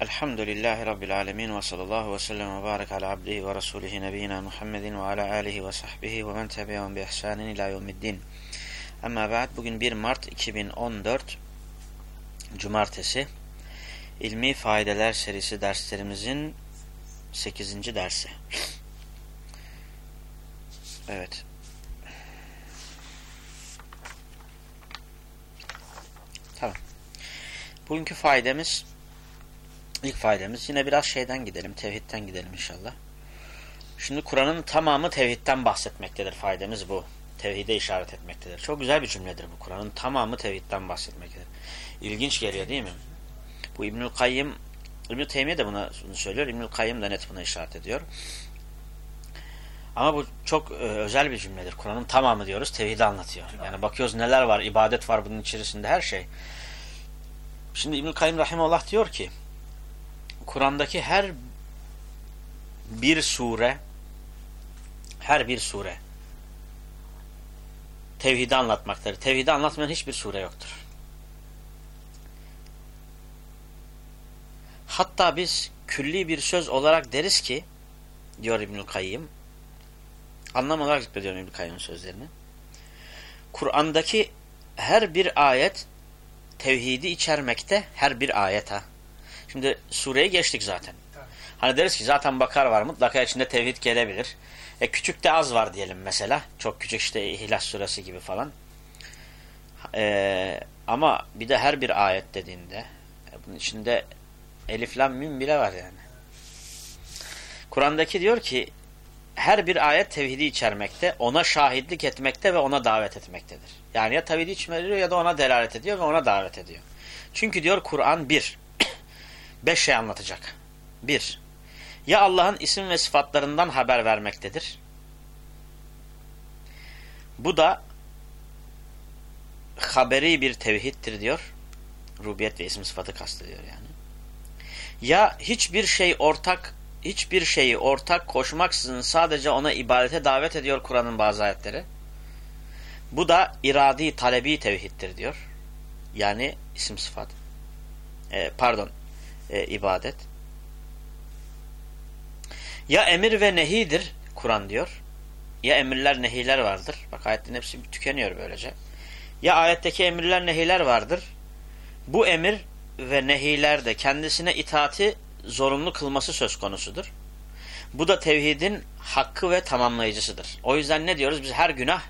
Elhamdülillahi Rabbil alemin ve sallallahu ve sellem ve barik ala abdihi ve rasulihi nebiyyina Muhammedin ve ala alihi ve sahbihi ve men tebi'un bi ihsanin ila yevmiddin. Ama ba'd bugün 1 Mart 2014 Cumartesi İlmi Faydeler serisi derslerimizin 8. dersi. Evet. Tamam. Bugünkü faydamız ilk faydamız yine biraz şeyden gidelim. Tevhidden gidelim inşallah. Şimdi Kur'an'ın tamamı tevhidden bahsetmektedir. Faydamız bu. Tevhide işaret etmektedir. Çok güzel bir cümledir bu. Kur'an'ın tamamı tevhidden bahsetmektedir. İlginç geliyor değil mi? Bu İbnül Kayyım İbnül Teymiye de buna bunu söylüyor. İbnül Kayyım da net buna işaret ediyor. Ama bu çok e, özel bir cümledir. Kur'an'ın tamamı diyoruz. Tevhidi anlatıyor. Yani bakıyoruz neler var. ibadet var bunun içerisinde her şey. Şimdi İbnül Kayyım Rahimullah diyor ki Kur'an'daki her bir sure her bir sure tevhidi anlatmaktadır. Tevhidi anlatmayan hiçbir sure yoktur. Hatta biz külli bir söz olarak deriz ki diyor İbnül Kayyım anlam olarak zikrediyorum İbnül Kayyım'ın sözlerini. Kur'an'daki her bir ayet tevhidi içermekte her bir ayet ha. Şimdi sureye geçtik zaten. Hani deriz ki zaten bakar var mutlaka içinde tevhid gelebilir. E küçük de az var diyelim mesela. Çok küçük işte İhlas suresi gibi falan. E, ama bir de her bir ayet dediğinde e, bunun içinde elif lam mim bile var yani. Kur'an'daki diyor ki her bir ayet tevhidi içermekte, ona şahitlik etmekte ve ona davet etmektedir. Yani ya tevhidi içmeliyor ya da ona delalet ediyor ve ona davet ediyor. Çünkü diyor Kur'an bir, beş şey anlatacak. Bir, ya Allah'ın isim ve sıfatlarından haber vermektedir. Bu da haberi bir tevhiddir diyor. Rubiyet ve isim sıfatı kastediyor yani. Ya hiçbir şey ortak hiçbir şeyi ortak koşmaksızın sadece ona ibadete davet ediyor Kur'an'ın bazı ayetleri. Bu da iradi talebi tevhiddir diyor. Yani isim sıfat. E, pardon. E, ibadet. Ya emir ve nehidir Kur'an diyor. Ya emirler nehiler vardır. Bak ayetlerin hepsi tükeniyor böylece. Ya ayetteki emirler nehiler vardır. Bu emir ve nehilerde kendisine itaati zorunlu kılması söz konusudur. Bu da tevhidin hakkı ve tamamlayıcısıdır. O yüzden ne diyoruz? Biz her günah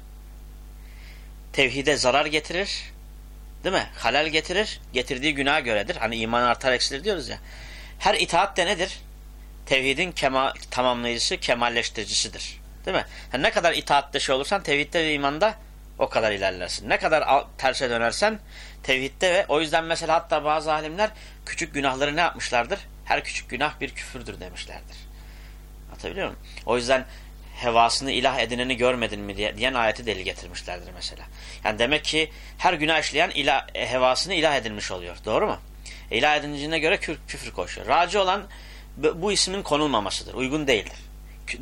tevhide zarar getirir. Değil mi? Halal getirir. Getirdiği günaha göredir. Hani iman artar eksilir diyoruz ya. Her itaat de nedir? Tevhidin kema, tamamlayıcısı, kemalleştiricisidir. Değil mi? Yani ne kadar itaatte şey olursan tevhidde ve imanda o kadar ilerlersin. Ne kadar terse dönersen tevhidde ve o yüzden mesela hatta bazı alimler küçük günahları ne yapmışlardır? Her küçük günah bir küfürdür demişlerdir. Atabiliyor muyum? O yüzden hevasını ilah edineni görmedin mi diye, diyen ayeti deli getirmişlerdir mesela. Yani demek ki her günah işleyen ilah, e, hevasını ilah edilmiş oluyor. Doğru mu? E, ilah edildiğine göre kü küfür koşuyor. Raci olan bu ismin konulmamasıdır. Uygun değildir.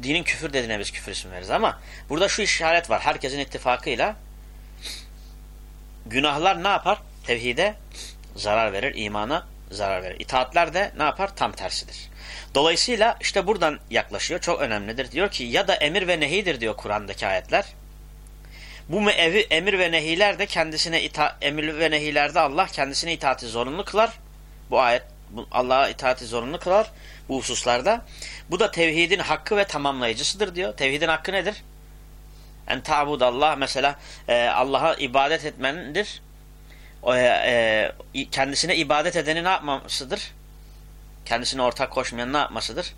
Dinin küfür dediğine biz küfür ismi veririz ama burada şu işaret var. Herkesin ittifakıyla günahlar ne yapar? Tevhide zarar verir, imana zarar verir. İtaatler de ne yapar? Tam tersidir. Dolayısıyla işte buradan yaklaşıyor. Çok önemlidir. Diyor ki ya da emir ve nehidir diyor Kur'an'daki ayetler. Bu evi, emir ve nehiler de kendisine ita emir ve nehilerde Allah kendisine itaati zorunlu kılar. Bu ayet Allah'a itaati zorunlu kılar bu hususlarda. Bu da tevhidin hakkı ve tamamlayıcısıdır diyor. Tevhidin hakkı nedir? En Allah mesela e, Allah'a ibadet etmendir. O, e, e, kendisine ibadet edeni ne yapmamasıdır? Kendisine ortak koşmayan ne yapmasıdır?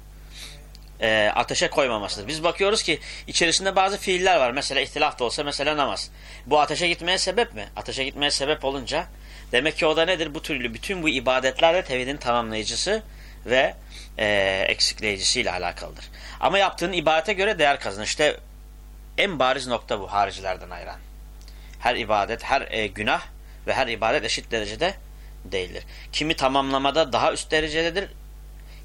E, ateşe koymamasıdır. Biz bakıyoruz ki içerisinde bazı fiiller var. Mesela ihtilaf da olsa mesela namaz. Bu ateşe gitmeye sebep mi? Ateşe gitmeye sebep olunca demek ki o da nedir? Bu türlü bütün bu ibadetlerle tevhidin tamamlayıcısı ve e, eksikleyicisiyle alakalıdır. Ama yaptığın ibadete göre değer kazanır. İşte en bariz nokta bu haricilerden ayıran. Her ibadet, her e, günah ve her ibadet eşit derecede değildir. Kimi tamamlamada daha üst derecededir,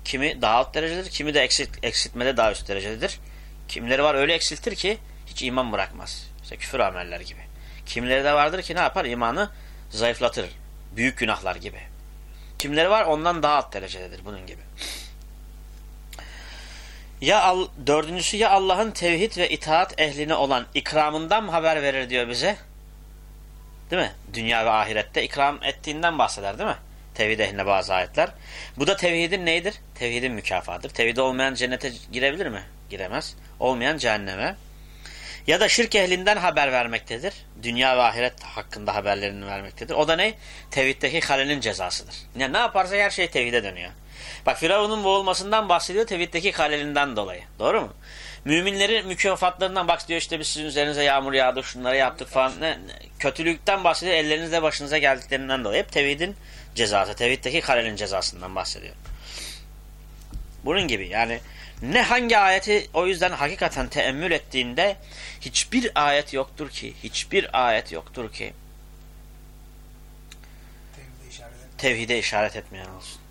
kimi daha alt derecededir, kimi de eksit, eksiltmede daha üst derecededir. Kimileri var öyle eksiltir ki hiç iman bırakmaz. İşte küfür ameller gibi. Kimileri de vardır ki ne yapar? İmanı zayıflatır. Büyük günahlar gibi. Kimleri var? Ondan daha alt derecededir bunun gibi. Ya al, dördüncüsü ya Allah'ın tevhid ve itaat ehline olan ikramından mı haber verir diyor bize? Değil mi? Dünya ve ahirette ikram ettiğinden bahseder değil mi? Tevhid ehline bazı ayetler. Bu da tevhidin neydir? Tevhidin mükafatıdır. Tevhid olmayan cennete girebilir mi? Giremez. Olmayan cehenneme. Ya da şirk ehlinden haber vermektedir. Dünya ve ahiret hakkında haberlerini vermektedir. O da ne? Tevhiddeki kalenin cezasıdır. Yani ne yaparsa her şey tevhide dönüyor. Bak Firavun'un boğulmasından bahsediyor tevhiddeki kalelinden dolayı. Doğru mu? Müminlerin mükafatlarından bak diyor işte biz sizin üzerinize yağmur yağdı şunları yaptık falan. Ne, kötülükten bahsediyor ellerinizle başınıza geldiklerinden dolayı. Hep tevhidin cezası. Tevhiddeki kalenin cezasından bahsediyor. Bunun gibi yani ne hangi ayeti o yüzden hakikaten teemmül ettiğinde hiçbir ayet yoktur ki hiçbir ayet yoktur ki Tevhide işaret et. tevhide işaret etmeyen olsun.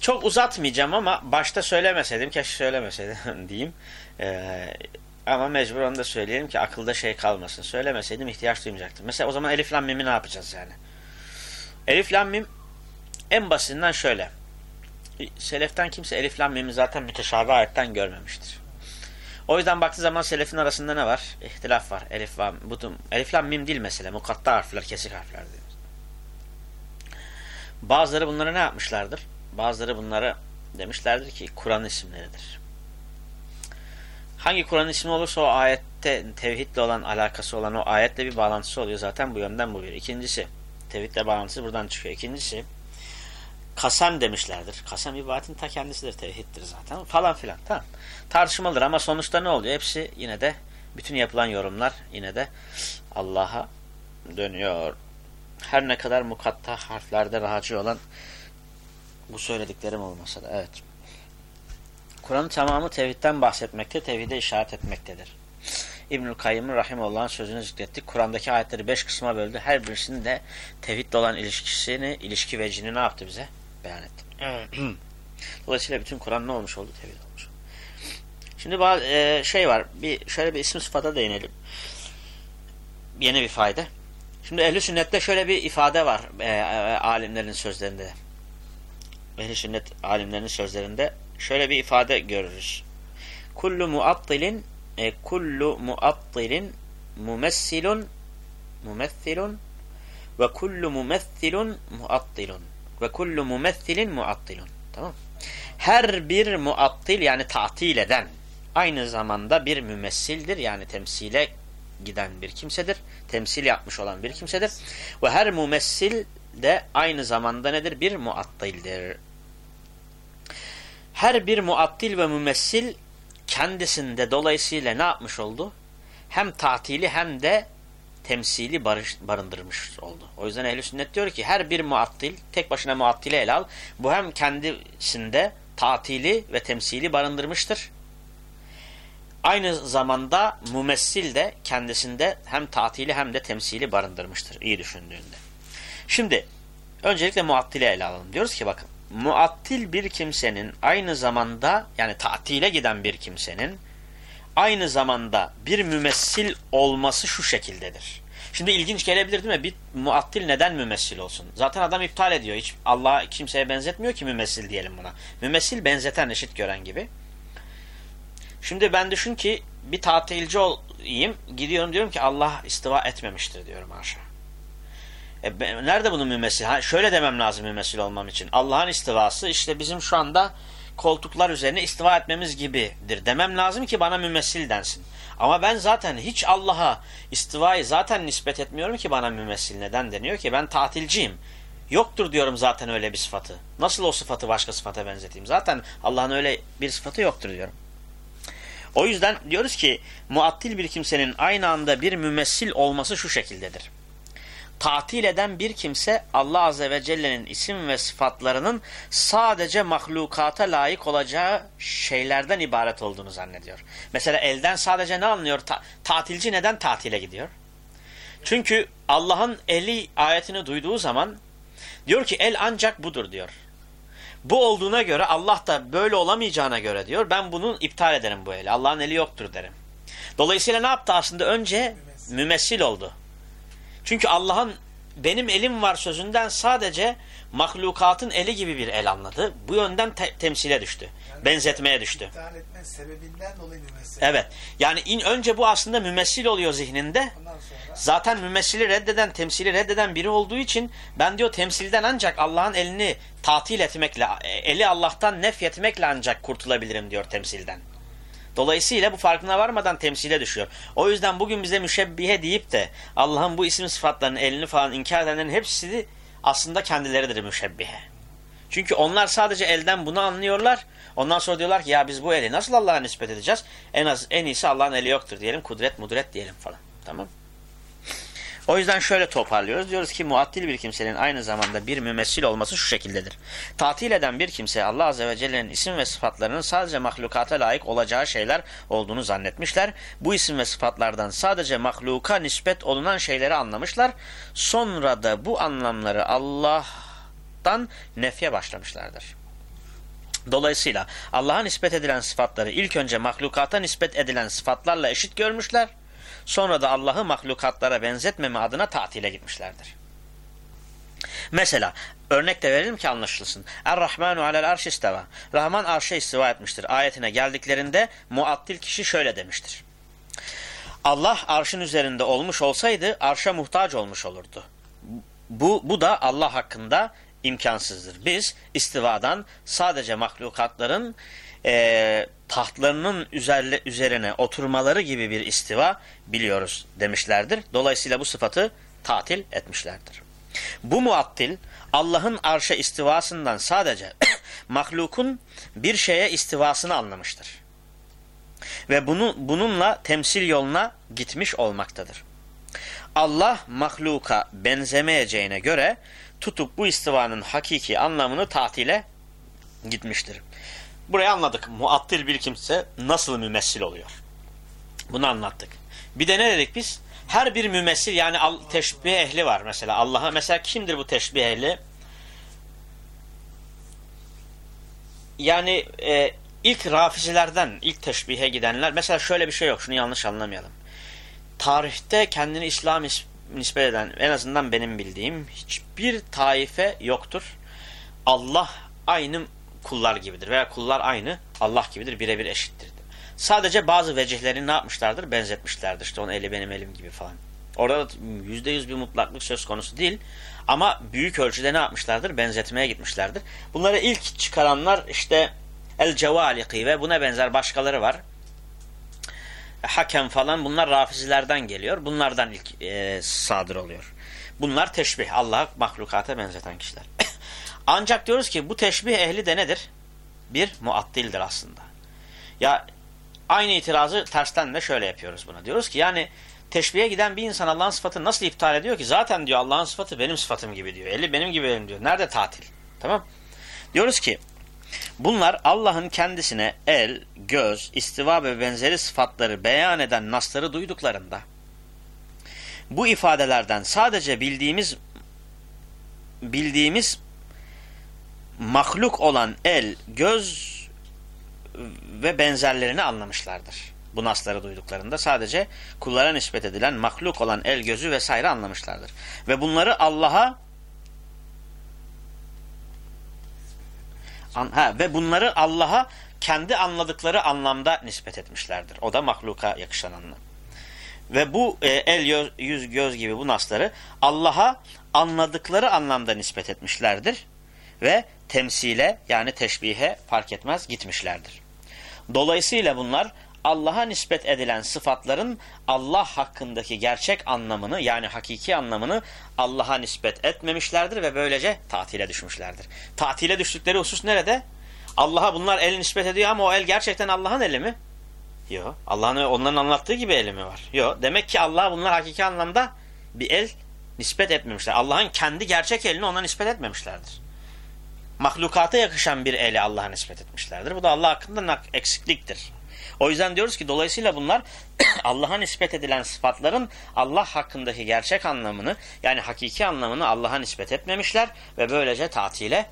Çok uzatmayacağım ama başta söylemeseydim, keşke söylemeseydim diyeyim. Ee, ama mecbur onu da söyleyelim ki akılda şey kalmasın. Söylemeseydim ihtiyaç duymayacaktım. Mesela o zaman Elif Lam Mim'i ne yapacağız yani? Elif Lam en basitinden şöyle. Seleften kimse Elif Lam zaten müteşabih ayetten görmemiştir. O yüzden baktığı zaman selefin arasında ne var? İhtilaf var. Elif, Lam, bu, Elif Lam değil mesele. Mukatta harfler, kesik harfler diyoruz. Bazıları bunları ne yapmışlardır? Bazıları bunları demişlerdir ki Kur'an isimleridir. Hangi Kur'an ismi olursa o ayette tevhidle olan alakası olan o ayetle bir bağlantısı oluyor zaten bu yönden bu bir. İkincisi tevhidle bağlantısı buradan çıkıyor. İkincisi kasem demişlerdir. Kasem ibadetin ta kendisidir. Tevhiddir zaten. Falan filan. Tamam. Tartışmalıdır ama sonuçta ne oluyor? Hepsi yine de bütün yapılan yorumlar yine de Allah'a dönüyor. Her ne kadar mukatta harflerde rahatsız olan bu söylediklerim olmasa da evet. Kur'an'ın tamamı tevhidden bahsetmekte, tevhide işaret etmektedir. İbnül Kayyım'ın Rahimullah'ın sözünü zikrettik. Kur'an'daki ayetleri beş kısma böldü. Her birisinin de tevhidle olan ilişkisini, ilişki vecini ne yaptı bize? Beyan etti. Dolayısıyla bütün Kur'an ne olmuş oldu? Tevhid olmuş. Şimdi bazı e, şey var. Bir şöyle bir isim sıfata değinelim. Yeni bir fayda. Şimdi ehli sünnette şöyle bir ifade var e, e, alimlerin sözlerinde. Ehli sünnet alimlerinin sözlerinde şöyle bir ifade görürüz. Kullu muattilin e, kullu muattilin mumessilun mumessilun ve kullu mumessilun muattilun ve kullu mumessilin muattilun. Tamam Her bir muattil yani tatil eden aynı zamanda bir mümessildir yani temsile giden bir kimsedir. Temsil yapmış olan bir kimsedir. Ve her mumessil de aynı zamanda nedir? Bir muattildir. Her bir muattil ve mümessil kendisinde dolayısıyla ne yapmış oldu? Hem tatili hem de temsili barış, barındırmış oldu. O yüzden ehl sünnet diyor ki her bir muattil tek başına muattile ele al. Bu hem kendisinde tatili ve temsili barındırmıştır. Aynı zamanda mumessil de kendisinde hem tatili hem de temsili barındırmıştır. İyi düşündüğünde. Şimdi öncelikle muattile ele alalım. Diyoruz ki bakın muattil bir kimsenin aynı zamanda yani tatile giden bir kimsenin aynı zamanda bir mümessil olması şu şekildedir. Şimdi ilginç gelebilir değil mi? Bir muattil neden mümessil olsun? Zaten adam iptal ediyor. Hiç Allah kimseye benzetmiyor ki mümessil diyelim buna. Mümessil benzeten eşit gören gibi. Şimdi ben düşün ki bir tatilci olayım. Gidiyorum diyorum ki Allah istiva etmemiştir diyorum aşağı. E, ben, nerede bunun mümessil? Ha, şöyle demem lazım mümessil olmam için. Allah'ın istivası işte bizim şu anda koltuklar üzerine istiva etmemiz gibidir. Demem lazım ki bana mümessil densin. Ama ben zaten hiç Allah'a istivayı zaten nispet etmiyorum ki bana mümessil. Neden deniyor ki? Ben tatilciyim. Yoktur diyorum zaten öyle bir sıfatı. Nasıl o sıfatı başka sıfata benzeteyim? Zaten Allah'ın öyle bir sıfatı yoktur diyorum. O yüzden diyoruz ki muattil bir kimsenin aynı anda bir mümessil olması şu şekildedir. Tatil eden bir kimse Allah Azze ve Celle'nin isim ve sıfatlarının sadece mahlukata layık olacağı şeylerden ibaret olduğunu zannediyor. Mesela elden sadece ne anlıyor? Ta tatilci neden tatile gidiyor? Çünkü Allah'ın eli ayetini duyduğu zaman diyor ki el ancak budur diyor. Bu olduğuna göre Allah da böyle olamayacağına göre diyor ben bunu iptal ederim bu eli. Allah'ın eli yoktur derim. Dolayısıyla ne yaptı aslında? Önce mümessil oldu. Çünkü Allah'ın benim elim var sözünden sadece mahlukatın eli gibi bir el anladı. Bu yönden te temsile düştü. Yani benzetmeye düştü. İptal etme sebebinden dolayı mümessil. Evet. Yani in, önce bu aslında mümessil oluyor zihninde. Sonra... Zaten mümessili reddeden, temsili reddeden biri olduğu için ben diyor temsilden ancak Allah'ın elini tatil etmekle, eli Allah'tan nef etmekle ancak kurtulabilirim diyor temsilden. Dolayısıyla bu farkına varmadan temsile düşüyor. O yüzden bugün bize müşebbihe deyip de Allah'ın bu isim sıfatlarının elini falan inkar edenlerin hepsi aslında kendileridir müşebbihe. Çünkü onlar sadece elden bunu anlıyorlar. Ondan sonra diyorlar ki ya biz bu eli nasıl Allah'a nispet edeceğiz? En az en iyisi Allah'ın eli yoktur diyelim. Kudret mudret diyelim falan. Tamam o yüzden şöyle toparlıyoruz. Diyoruz ki muattil bir kimsenin aynı zamanda bir mümessil olması şu şekildedir. Tatil eden bir kimse Allah Azze ve Celle'nin isim ve sıfatlarının sadece mahlukata layık olacağı şeyler olduğunu zannetmişler. Bu isim ve sıfatlardan sadece mahluka nispet olunan şeyleri anlamışlar. Sonra da bu anlamları Allah'tan nefye başlamışlardır. Dolayısıyla Allah'a nispet edilen sıfatları ilk önce mahlukata nispet edilen sıfatlarla eşit görmüşler. Sonra da Allah'ı mahlukatlara benzetmeme adına tatile gitmişlerdir. Mesela örnek de verelim ki anlaşılsın. Er-Rahmanu alel arş isteva. Rahman arşa istiva etmiştir. Ayetine geldiklerinde muattil kişi şöyle demiştir. Allah arşın üzerinde olmuş olsaydı arşa muhtaç olmuş olurdu. Bu, bu da Allah hakkında imkansızdır. Biz istivadan sadece mahlukatların e, tahtlarının üzerle, üzerine oturmaları gibi bir istiva biliyoruz demişlerdir. Dolayısıyla bu sıfatı tatil etmişlerdir. Bu muattil Allah'ın arşa istivasından sadece mahlukun bir şeye istivasını anlamıştır. Ve bunu, bununla temsil yoluna gitmiş olmaktadır. Allah mahluka benzemeyeceğine göre tutup bu istivanın hakiki anlamını tatile gitmiştir. Burayı anladık. Muattil bir kimse nasıl mümessil oluyor? Bunu anlattık. Bir de ne dedik biz? Her bir mümessil yani teşbih ehli var mesela. Allah'a mesela kimdir bu teşbih ehli? Yani e, ilk rafizilerden, ilk teşbihe gidenler mesela şöyle bir şey yok. Şunu yanlış anlamayalım. Tarihte kendini İslam nispet eden en azından benim bildiğim hiçbir taife yoktur. Allah aynı kullar gibidir veya kullar aynı Allah gibidir birebir eşittir. Sadece bazı vecihlerini ne yapmışlardır? Benzetmişlerdir. İşte onun eli benim elim gibi falan. Orada yüzde yüz bir mutlaklık söz konusu değil. Ama büyük ölçüde ne yapmışlardır? Benzetmeye gitmişlerdir. Bunları ilk çıkaranlar işte El Cevaliki ve buna benzer başkaları var. Hakem falan bunlar rafizilerden geliyor. Bunlardan ilk e, sadır oluyor. Bunlar teşbih. Allah'a mahlukata benzeten kişiler. Ancak diyoruz ki bu teşbih ehli de nedir? Bir muattildir aslında. Ya aynı itirazı tersten de şöyle yapıyoruz buna. Diyoruz ki yani teşbihe giden bir insan Allah'ın sıfatını nasıl iptal ediyor ki? Zaten diyor Allah'ın sıfatı benim sıfatım gibi diyor. Eli benim gibi elim diyor. Nerede tatil? Tamam. Diyoruz ki bunlar Allah'ın kendisine el, göz, istiva ve benzeri sıfatları beyan eden nasları duyduklarında bu ifadelerden sadece bildiğimiz bildiğimiz mahluk olan el, göz ve benzerlerini anlamışlardır. Bu nasları duyduklarında sadece kullara nispet edilen mahluk olan el, gözü vesaire anlamışlardır. Ve bunları Allah'a ha, ve bunları Allah'a kendi anladıkları anlamda nispet etmişlerdir. O da mahluka yakışan anlam. Ve bu e, el, yüz, göz gibi bu nasları Allah'a anladıkları anlamda nispet etmişlerdir ve temsile yani teşbihe fark etmez gitmişlerdir. Dolayısıyla bunlar Allah'a nispet edilen sıfatların Allah hakkındaki gerçek anlamını yani hakiki anlamını Allah'a nispet etmemişlerdir ve böylece tatile düşmüşlerdir. Tatile düştükleri husus nerede? Allah'a bunlar el nispet ediyor ama o el gerçekten Allah'ın eli mi? Yok. Allah'ın onların anlattığı gibi eli mi var? Yok. Demek ki Allah bunlar hakiki anlamda bir el nispet etmemişler. Allah'ın kendi gerçek elini ona nispet etmemişlerdir mahlukata yakışan bir eli Allah'a nispet etmişlerdir. Bu da Allah hakkında eksikliktir. O yüzden diyoruz ki dolayısıyla bunlar Allah'a nispet edilen sıfatların Allah hakkındaki gerçek anlamını yani hakiki anlamını Allah'a nispet etmemişler ve böylece tatile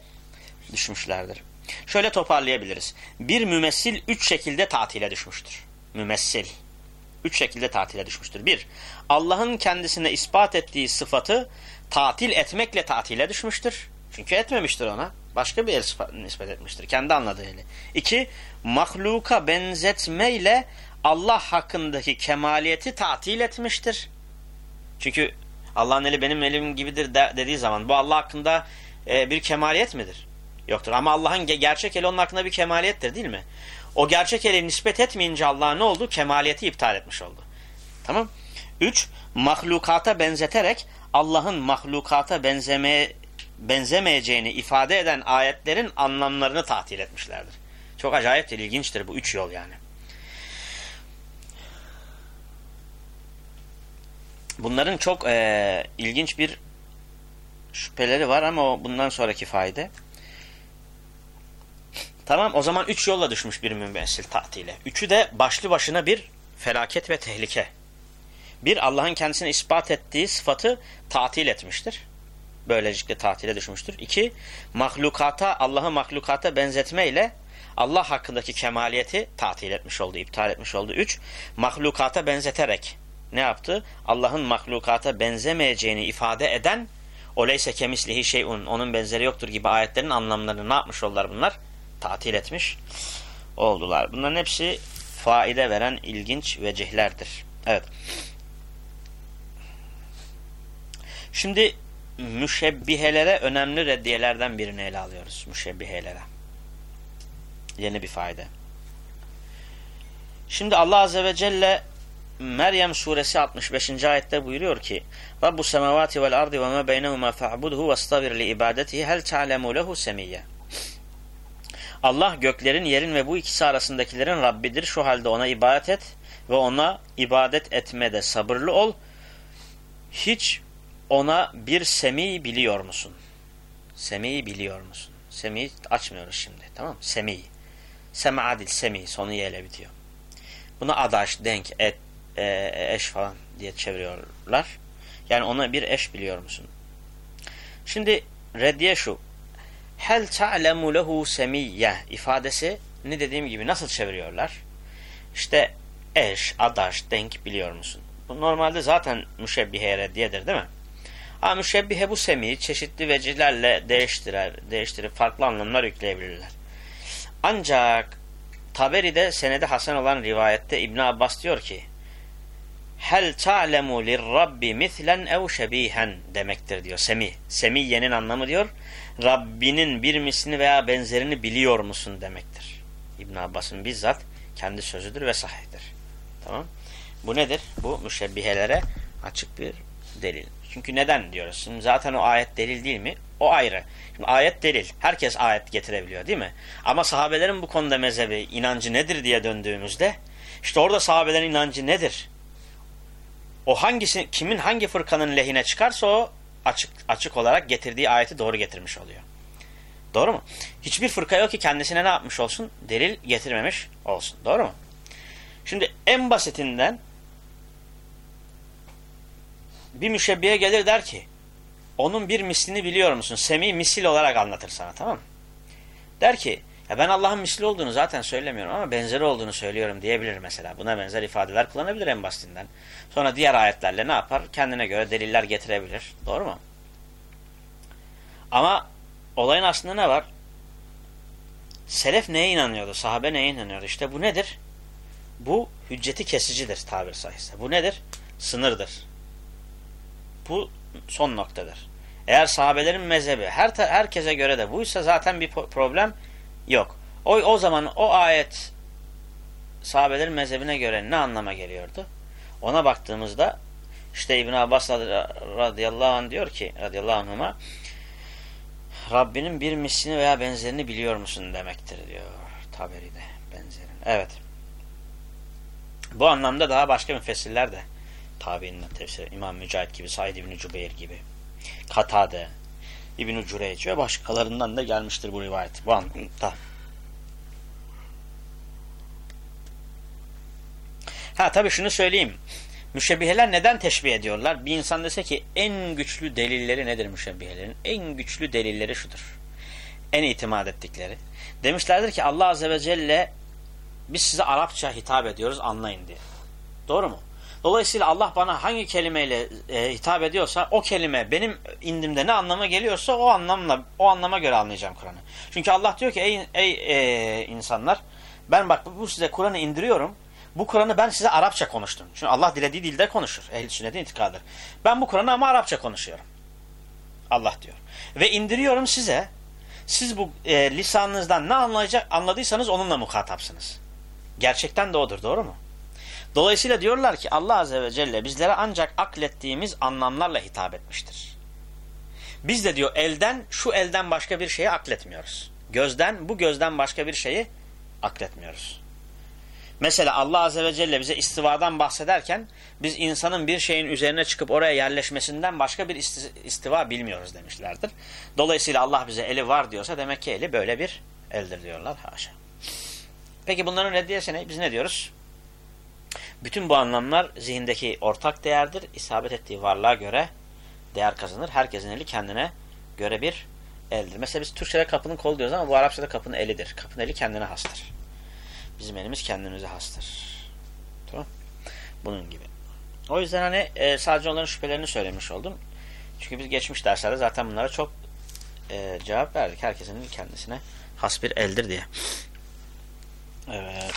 düşmüşlerdir. Şöyle toparlayabiliriz. Bir mümessil üç şekilde tatile düşmüştür. Mümessil. Üç şekilde tatile düşmüştür. Bir, Allah'ın kendisine ispat ettiği sıfatı tatil etmekle tatile düşmüştür. Çünkü etmemiştir ona. Başka bir el nispet etmiştir. Kendi anladığıyla. İki, mahluka benzetmeyle Allah hakkındaki kemaliyeti tatil etmiştir. Çünkü Allah'ın eli benim elim gibidir de, dediği zaman bu Allah hakkında e, bir kemaliyet midir? Yoktur. Ama Allah'ın gerçek eli onun hakkında bir kemaliyettir değil mi? O gerçek eli nispet etmeyince Allah'a ne oldu? Kemaliyeti iptal etmiş oldu. Tamam. Üç, mahlukata benzeterek Allah'ın mahlukata benzemeye benzemeyeceğini ifade eden ayetlerin anlamlarını tatil etmişlerdir. Çok acayiptir, ilginçtir bu üç yol yani. Bunların çok e, ilginç bir şüpheleri var ama bundan sonraki fayda. Tamam o zaman üç yolla düşmüş bir mümmessil tatile. Üçü de başlı başına bir felaket ve tehlike. Bir Allah'ın kendisine ispat ettiği sıfatı tatil etmiştir. Böylelikle tatile düşmüştür. İki mahlukata Allah'ı mahlukata benzetmeyle Allah hakkındaki kemaliyeti tatil etmiş oldu, iptal etmiş oldu. Üç mahlukata benzeterek ne yaptı? Allah'ın mahlukata benzemeyeceğini ifade eden oleyse kemislihi şeyun onun benzeri yoktur gibi ayetlerin anlamlarını ne yapmış oldular bunlar? Tatil etmiş oldular. Bunların hepsi faide veren ilginç vecihlerdir. Evet. Şimdi müşebbihelere önemli reddiyelerden birini ele alıyoruz. Müşebbihelere. Yeni bir fayda. Şimdi Allah Azze ve Celle Meryem suresi 65. ayette buyuruyor ki Rabbu semavati vel ardi ve ma beynehuma fa'budhu vastabir li ibadetihi hel ta'lemu lehu semiyye Allah göklerin, yerin ve bu ikisi arasındakilerin Rabbidir. Şu halde ona ibadet et ve ona ibadet etmede sabırlı ol. Hiç ona bir semi biliyor musun? Semi biliyor musun? Semi açmıyoruz şimdi. Tamam Semi. Sema'dil semi. Sonu yeyle bitiyor. Buna adaş, denk, et, e, eş falan diye çeviriyorlar. Yani ona bir eş biliyor musun? Şimdi reddiye şu. Hel ta'lemu lehu semiyye ifadesi ne dediğim gibi nasıl çeviriyorlar? İşte eş, adaş, denk biliyor musun? Bu normalde zaten müşebbihe reddiyedir değil mi? Ama bu semiyi çeşitli vecilerle değiştirer, değiştirip farklı anlamlar yükleyebilirler. Ancak Taberi'de senede Hasan olan rivayette İbn Abbas diyor ki Hel ta'lemu lirrabbi mislen ev şebihen demektir diyor. Semi. Semiyenin anlamı diyor. Rabbinin bir mislini veya benzerini biliyor musun demektir. İbn Abbas'ın bizzat kendi sözüdür ve sahihtir. Tamam. Bu nedir? Bu müşebbihelere açık bir delil. Çünkü neden diyoruz? Şimdi zaten o ayet delil değil mi? O ayrı. Şimdi ayet delil. Herkes ayet getirebiliyor değil mi? Ama sahabelerin bu konuda mezhebi, inancı nedir diye döndüğümüzde işte orada sahabelerin inancı nedir? O hangisi, kimin hangi fırkanın lehine çıkarsa o açık, açık olarak getirdiği ayeti doğru getirmiş oluyor. Doğru mu? Hiçbir fırka yok ki kendisine ne yapmış olsun? Delil getirmemiş olsun. Doğru mu? Şimdi en basitinden bir müşebbiye gelir der ki onun bir mislini biliyor musun? Semi misil olarak anlatır sana tamam mı? Der ki ya ben Allah'ın misli olduğunu zaten söylemiyorum ama benzeri olduğunu söylüyorum diyebilir mesela. Buna benzer ifadeler kullanabilir en basitinden. Sonra diğer ayetlerle ne yapar? Kendine göre deliller getirebilir. Doğru mu? Ama olayın aslında ne var? Selef neye inanıyordu? Sahabe neye inanıyordu? İşte bu nedir? Bu hücceti kesicidir tabir sayesinde. Bu nedir? Sınırdır. Bu son noktadır. Eğer sahabelerin mezhebi her herkese göre de buysa zaten bir problem yok. O, o zaman o ayet sahabelerin mezhebine göre ne anlama geliyordu? Ona baktığımızda işte İbn Abbas radıyallahu anh diyor ki radıyallahu anhuma Rabbinin bir mislini veya benzerini biliyor musun demektir diyor Taberi'de benzerini. Evet. Bu anlamda daha başka müfessirler de tabiinden tefsir İmam Mücahit gibi, Said İbni Cübeyr gibi, Katade, İbn-i Cüreyc ve başkalarından da gelmiştir bu rivayet. Bu anlamda. Ha tabii şunu söyleyeyim. Müşebbiheler neden teşbih ediyorlar? Bir insan dese ki en güçlü delilleri nedir müşebbihelerin? En güçlü delilleri şudur. En itimat ettikleri. Demişlerdir ki Allah Azze ve Celle biz size Arapça hitap ediyoruz anlayın diye. Doğru mu? Dolayısıyla Allah bana hangi kelimeyle e, hitap ediyorsa o kelime benim indimde ne anlama geliyorsa o anlamla o anlama göre anlayacağım Kur'an'ı. Çünkü Allah diyor ki ey, ey e, insanlar ben bak bu size Kur'an'ı indiriyorum. Bu Kur'an'ı ben size Arapça konuştum. Çünkü Allah dilediği dilde konuşur. Ehl-i sünnetin itikadır. Ben bu Kur'an'ı ama Arapça konuşuyorum. Allah diyor. Ve indiriyorum size. Siz bu e, lisanınızdan ne anlayacak anladıysanız onunla muhatapsınız. Gerçekten de odur. Doğru mu? Dolayısıyla diyorlar ki Allah Azze ve Celle bizlere ancak aklettiğimiz anlamlarla hitap etmiştir. Biz de diyor elden şu elden başka bir şeyi akletmiyoruz. Gözden bu gözden başka bir şeyi akletmiyoruz. Mesela Allah Azze ve Celle bize istivadan bahsederken biz insanın bir şeyin üzerine çıkıp oraya yerleşmesinden başka bir istiva bilmiyoruz demişlerdir. Dolayısıyla Allah bize eli var diyorsa demek ki eli böyle bir eldir diyorlar. Haşa. Peki bunların reddiyesi ne? Biz ne diyoruz? Bütün bu anlamlar zihindeki ortak değerdir. İsabet ettiği varlığa göre değer kazanır. Herkesin eli kendine göre bir eldir. Mesela biz Türkçe'de kapının kolu diyoruz ama bu Arapçada kapının elidir. Kapının eli kendine hastır. Bizim elimiz kendimize hastır. Tamam Bunun gibi. O yüzden hani e, sadece onların şüphelerini söylemiş oldum. Çünkü biz geçmiş derslerde zaten bunlara çok e, cevap verdik. Herkesin kendisine has bir eldir diye. Evet.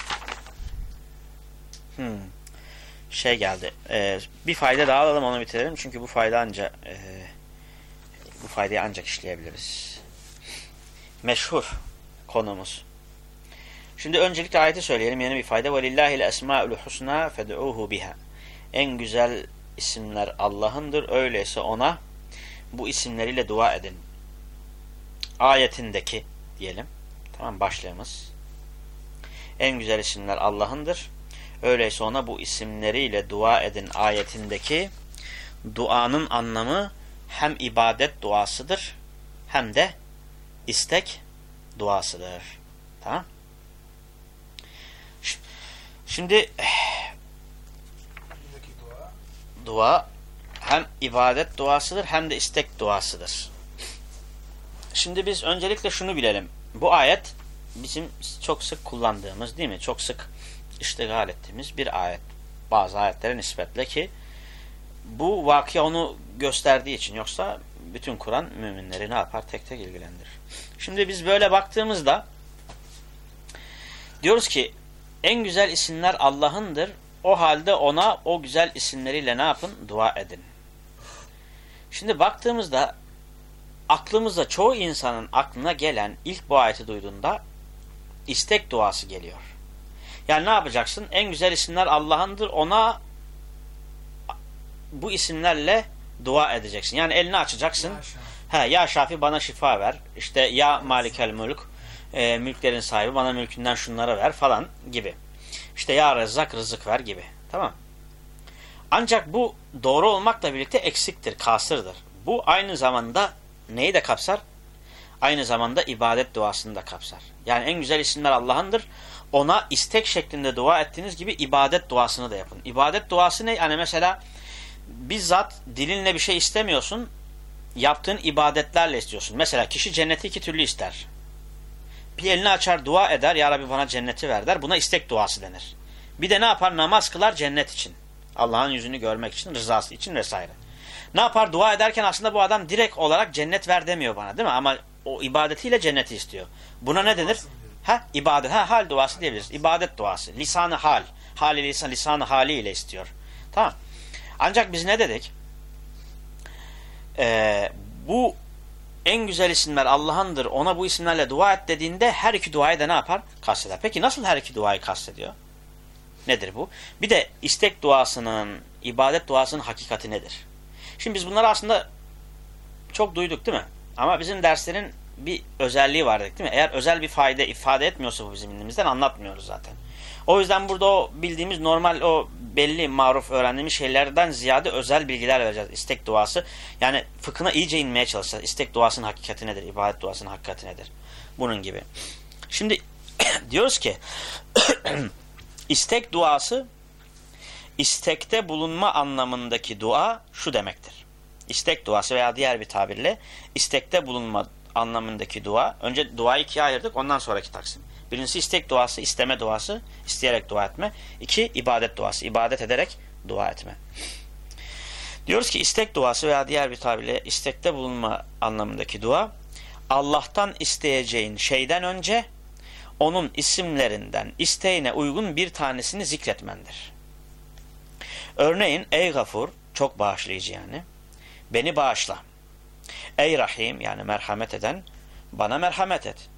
Hmm. Şey geldi. E, bir fayda daha alalım onu bitirelim. Çünkü bu fayda ancak e, bu faydayı ancak işleyebiliriz. Meşhur konumuz. Şimdi öncelikle ayeti söyleyelim. Yeni bir fayda. وَلِلَّهِ الْاَسْمَاءُ الْحُسْنَى فَدْعُوهُ biha. En güzel isimler Allah'ındır. Öyleyse ona bu isimleriyle dua edin. Ayetindeki diyelim. Tamam başlayalımız. En güzel isimler Allah'ındır. Öyleyse ona bu isimleriyle dua edin ayetindeki duanın anlamı hem ibadet duasıdır hem de istek duasıdır. Tamam? Şimdi dua. dua hem ibadet duasıdır hem de istek duasıdır. Şimdi biz öncelikle şunu bilelim. Bu ayet bizim çok sık kullandığımız değil mi? Çok sık iştigal ettiğimiz bir ayet. Bazı ayetlere nispetle ki bu vakıya onu gösterdiği için yoksa bütün Kur'an müminleri ne yapar? Tek tek ilgilendirir. Şimdi biz böyle baktığımızda diyoruz ki en güzel isimler Allah'ındır. O halde ona o güzel isimleriyle ne yapın? Dua edin. Şimdi baktığımızda aklımızda çoğu insanın aklına gelen ilk bu ayeti duyduğunda istek duası geliyor. Yani ne yapacaksın? En güzel isimler Allah'ındır. Ona bu isimlerle dua edeceksin. Yani elini açacaksın. Ya He, ya Şafi bana şifa ver. İşte ya Malikel Mülk e, mülklerin sahibi bana mülkünden şunları ver falan gibi. İşte ya Rezzak rızık ver gibi. Tamam. Ancak bu doğru olmakla birlikte eksiktir, kasırdır. Bu aynı zamanda neyi de kapsar? Aynı zamanda ibadet duasını da kapsar. Yani en güzel isimler Allah'ındır. Ona istek şeklinde dua ettiğiniz gibi ibadet duasını da yapın. İbadet duası ne? Yani mesela bizzat dilinle bir şey istemiyorsun. Yaptığın ibadetlerle istiyorsun. Mesela kişi cenneti iki türlü ister bir elini açar dua eder. Ya Rabbi bana cenneti ver der. Buna istek duası denir. Bir de ne yapar? Namaz kılar cennet için. Allah'ın yüzünü görmek için, rızası için vesaire. Ne yapar? Dua ederken aslında bu adam direkt olarak cennet ver demiyor bana değil mi? Ama o ibadetiyle cenneti istiyor. Buna ne denir? Ha ibadet. Ha hal duası diyebiliriz. İbadet duası. Lisanı hal. Hali lisan, lisanı haliyle istiyor. Tamam. Ancak biz ne dedik? Ee, bu en güzel isimler Allah'ındır ona bu isimlerle dua et dediğinde her iki duayı da ne yapar? Kasteder. Peki nasıl her iki duayı kastediyor? Nedir bu? Bir de istek duasının, ibadet duasının hakikati nedir? Şimdi biz bunları aslında çok duyduk değil mi? Ama bizim derslerin bir özelliği var değil mi? Eğer özel bir fayda ifade etmiyorsa bu bizim dinimizden anlatmıyoruz zaten. O yüzden burada o bildiğimiz normal o belli maruf öğrendiğimiz şeylerden ziyade özel bilgiler vereceğiz. İstek duası. Yani fıkhına iyice inmeye çalışacağız. İstek duasının hakikati nedir? İbadet duasının hakikati nedir? Bunun gibi. Şimdi diyoruz ki istek duası istekte bulunma anlamındaki dua şu demektir. İstek duası veya diğer bir tabirle istekte bulunma anlamındaki dua. Önce duayı ikiye ayırdık ondan sonraki taksim. Birincisi istek duası, isteme duası, isteyerek dua etme. İki, ibadet duası, ibadet ederek dua etme. Diyoruz ki istek duası veya diğer bir tabirle istekte bulunma anlamındaki dua Allah'tan isteyeceğin şeyden önce onun isimlerinden isteğine uygun bir tanesini zikretmendir. Örneğin ey gafur çok bağışlayıcı yani beni bağışla. Ey rahim yani merhamet eden bana merhamet et.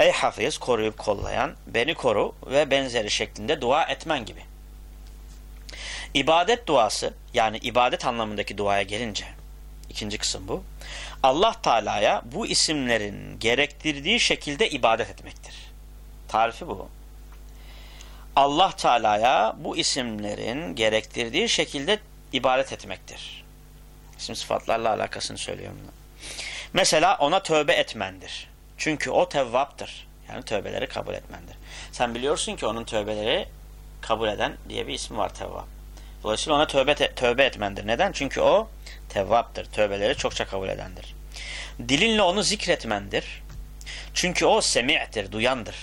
Ey hafiz koruyup kollayan beni koru ve benzeri şeklinde dua etmen gibi. İbadet duası yani ibadet anlamındaki duaya gelince ikinci kısım bu. Allah Teala'ya bu isimlerin gerektirdiği şekilde ibadet etmektir. Tarifi bu. Allah Teala'ya bu isimlerin gerektirdiği şekilde ibadet etmektir. İsim sıfatlarla alakasını söylüyorum. Mesela ona tövbe etmendir. Çünkü o tevvaptır. Yani tövbeleri kabul etmendir. Sen biliyorsun ki onun tövbeleri kabul eden diye bir ismi var tevvap. Dolayısıyla ona tövbe, tövbe etmendir. Neden? Çünkü o tevvaptır. Tövbeleri çokça kabul edendir. Dilinle onu zikretmendir. Çünkü o semi'tir, duyandır.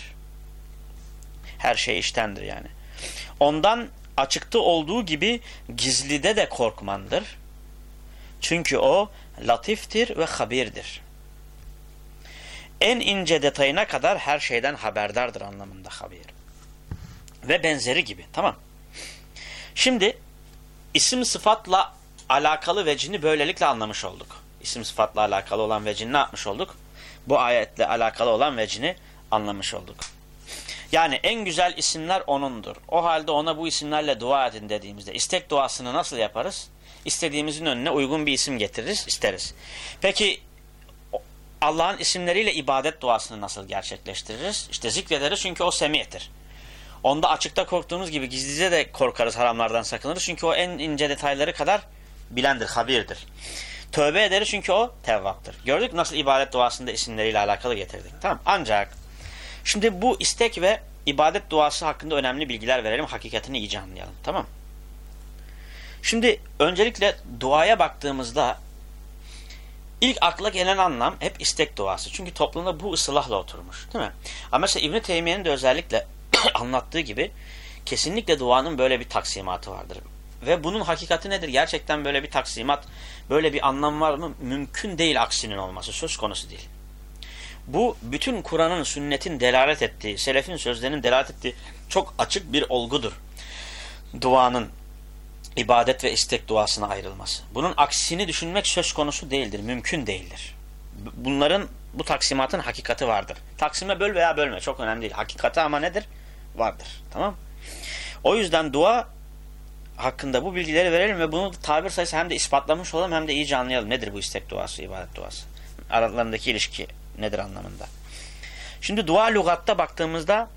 Her şey iştendir yani. Ondan açıkta olduğu gibi gizlide de korkmandır. Çünkü o latiftir ve habirdir. En ince detayına kadar her şeyden haberdardır anlamında habir. Ve benzeri gibi. Tamam. Şimdi isim sıfatla alakalı vecini böylelikle anlamış olduk. İsim sıfatla alakalı olan vecini ne yapmış olduk? Bu ayetle alakalı olan vecini anlamış olduk. Yani en güzel isimler O'nundur. O halde O'na bu isimlerle dua edin dediğimizde istek duasını nasıl yaparız? İstediğimizin önüne uygun bir isim getiririz, isteriz. Peki Allah'ın isimleriyle ibadet duasını nasıl gerçekleştiririz? İşte zikrederiz çünkü O semiyetir. Onda açıkta korktuğumuz gibi gizlice de korkarız haramlardan sakınırız. Çünkü o en ince detayları kadar bilendir, habirdir. Tövbe ederiz çünkü o tevvaptır. Gördük nasıl ibadet duasında isimleriyle alakalı getirdik. Tamam. Ancak şimdi bu istek ve ibadet duası hakkında önemli bilgiler verelim. Hakikatini iyice anlayalım. Tamam Şimdi öncelikle duaya baktığımızda ilk akla gelen anlam hep istek duası. Çünkü toplumda bu ıslahla oturmuş. Değil mi? Ama mesela İbn-i Teymiye'nin de özellikle anlattığı gibi kesinlikle duanın böyle bir taksimatı vardır. Ve bunun hakikati nedir? Gerçekten böyle bir taksimat, böyle bir anlam var mı? Mümkün değil aksinin olması. Söz konusu değil. Bu bütün Kur'an'ın, sünnetin delalet ettiği, selefin sözlerinin delalet ettiği çok açık bir olgudur. Duanın ibadet ve istek duasına ayrılması. Bunun aksini düşünmek söz konusu değildir, mümkün değildir. Bunların, bu taksimatın hakikati vardır. Taksime böl veya bölme çok önemli değil. Hakikati ama nedir? Vardır. Tamam O yüzden dua hakkında bu bilgileri verelim ve bunu tabir sayısı hem de ispatlamış olalım hem de iyice anlayalım. Nedir bu istek duası, ibadet duası? Aralarındaki ilişki nedir anlamında? Şimdi dua lügatta baktığımızda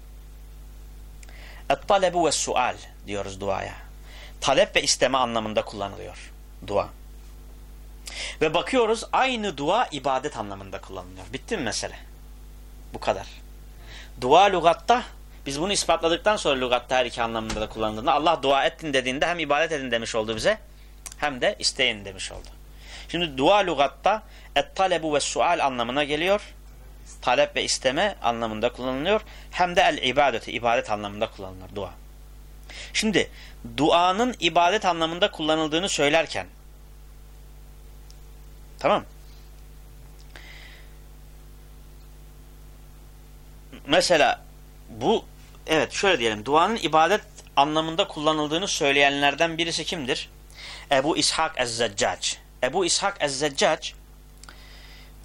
et-talebu ve sual diyoruz duaya. Talep ve isteme anlamında kullanılıyor dua. Ve bakıyoruz aynı dua ibadet anlamında kullanılıyor. Bitti mi mesele? Bu kadar. Dua lügatta biz bunu ispatladıktan sonra lügatta her iki anlamında da kullanıldığında Allah dua ettin dediğinde hem ibadet edin demiş oldu bize hem de isteyin demiş oldu. Şimdi dua lügatta et-talebu ve sual anlamına geliyor. Talep ve isteme anlamında kullanılıyor. Hem de el-ibadeti ibadet anlamında kullanılır dua. Şimdi duanın ibadet anlamında kullanıldığını söylerken tamam mesela bu evet şöyle diyelim duanın ibadet anlamında kullanıldığını söyleyenlerden birisi kimdir? Ebu İshak Ez-Zeccac. Ebu İshak Ez-Zeccac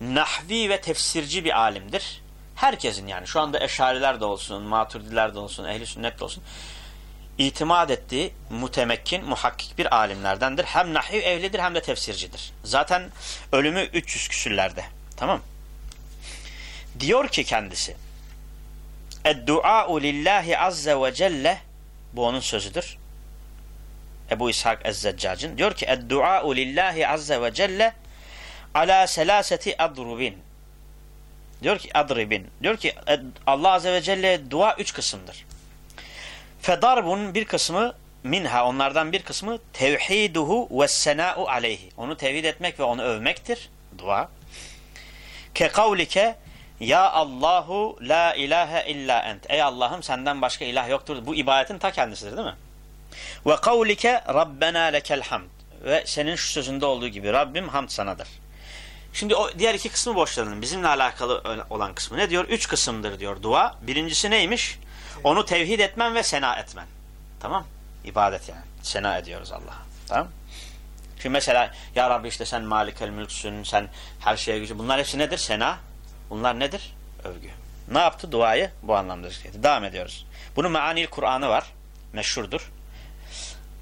nahvi ve tefsirci bir alimdir. Herkesin yani şu anda eşariler de olsun, maturidiler de olsun, ehli sünnet de olsun itimat ettiği mutemekkin, muhakkik bir alimlerdendir. Hem nahiv evlidir hem de tefsircidir. Zaten ölümü 300 küsürlerde. Tamam Diyor ki kendisi Eddua'u lillahi azze ve celle bu onun sözüdür. Ebu İshak Ez-Zeccac'ın diyor ki Eddua'u lillahi azze ve celle ala selaseti adrubin diyor ki adribin diyor ki Allah azze ve celle dua üç kısımdır. Fedarbun bir kısmı minha onlardan bir kısmı tevhiduhu ve sena'u aleyhi. Onu tevhid etmek ve onu övmektir. Dua. Ke kavlike ya Allahu la ilahe illa ent. Ey Allah'ım senden başka ilah yoktur. Bu ibadetin ta kendisidir değil mi? Ve kavlike Rabbena lekel hamd. Ve senin şu sözünde olduğu gibi Rabbim hamd sanadır. Şimdi o diğer iki kısmı boşlayalım. Bizimle alakalı olan kısmı ne diyor? Üç kısımdır diyor dua. Birincisi neymiş? Onu tevhid etmen ve sena etmen. Tamam? İbadet yani. Sena ediyoruz Allah'a. Tamam? Şimdi mesela ya Rabbi işte sen malikel mülksün, sen her şeye gücü. Bunlar hepsi nedir? Sena. Bunlar nedir? Övgü. Ne yaptı? Duayı bu anlamda zikredi. Devam ediyoruz. Bunun meanil Kur'an'ı var. Meşhurdur.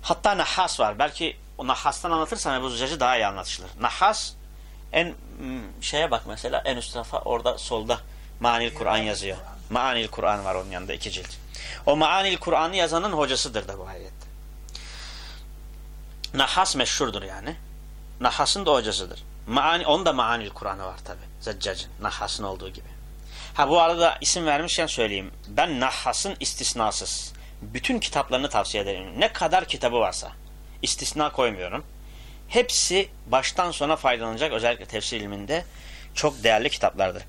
Hatta Nahas var. Belki o Nahas'tan anlatırsam Ebu Züccacı daha iyi anlatışılır. Nahas en şeye bak mesela en üst tarafa orada solda Maanil Kur'an yazıyor. Maanil Kur'an var onun yanında iki cilt. O Maanil Kur'an'ı yazanın hocasıdır da bu ayette. Nahas meşhurdur yani. Nahas'ın da hocasıdır. Maani, onun da Maanil Kur'an'ı var tabi. Zeccac'ın. Nahas'ın olduğu gibi. Ha bu arada isim vermişken söyleyeyim. Ben Nahas'ın istisnasız. Bütün kitaplarını tavsiye ederim. Ne kadar kitabı varsa. istisna koymuyorum. Hepsi baştan sona faydalanacak özellikle tefsir ilminde çok değerli kitaplardır.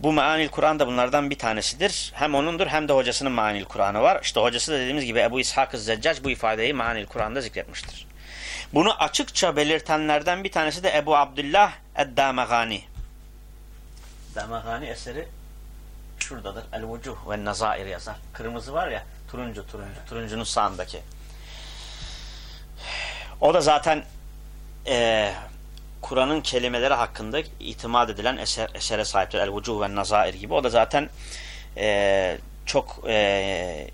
Bu Maanil Kur'an da bunlardan bir tanesidir. Hem onundur hem de hocasının Maanil Kur'an'ı var. İşte hocası da dediğimiz gibi Ebu İshak-ı Zeccac bu ifadeyi Maanil Kur'an'da zikretmiştir. Bunu açıkça belirtenlerden bir tanesi de Ebu Abdullah Ed-Damagani. Damagani eseri şuradadır. El-Vucuh ve Nazair yazar. Kırmızı var ya turuncu turuncu. Turuncunun sağındaki. O da zaten e, Kur'an'ın kelimeleri hakkında itimat edilen eser, esere sahiptir. El-Vucuh ve Nazair gibi. O da zaten e, çok e,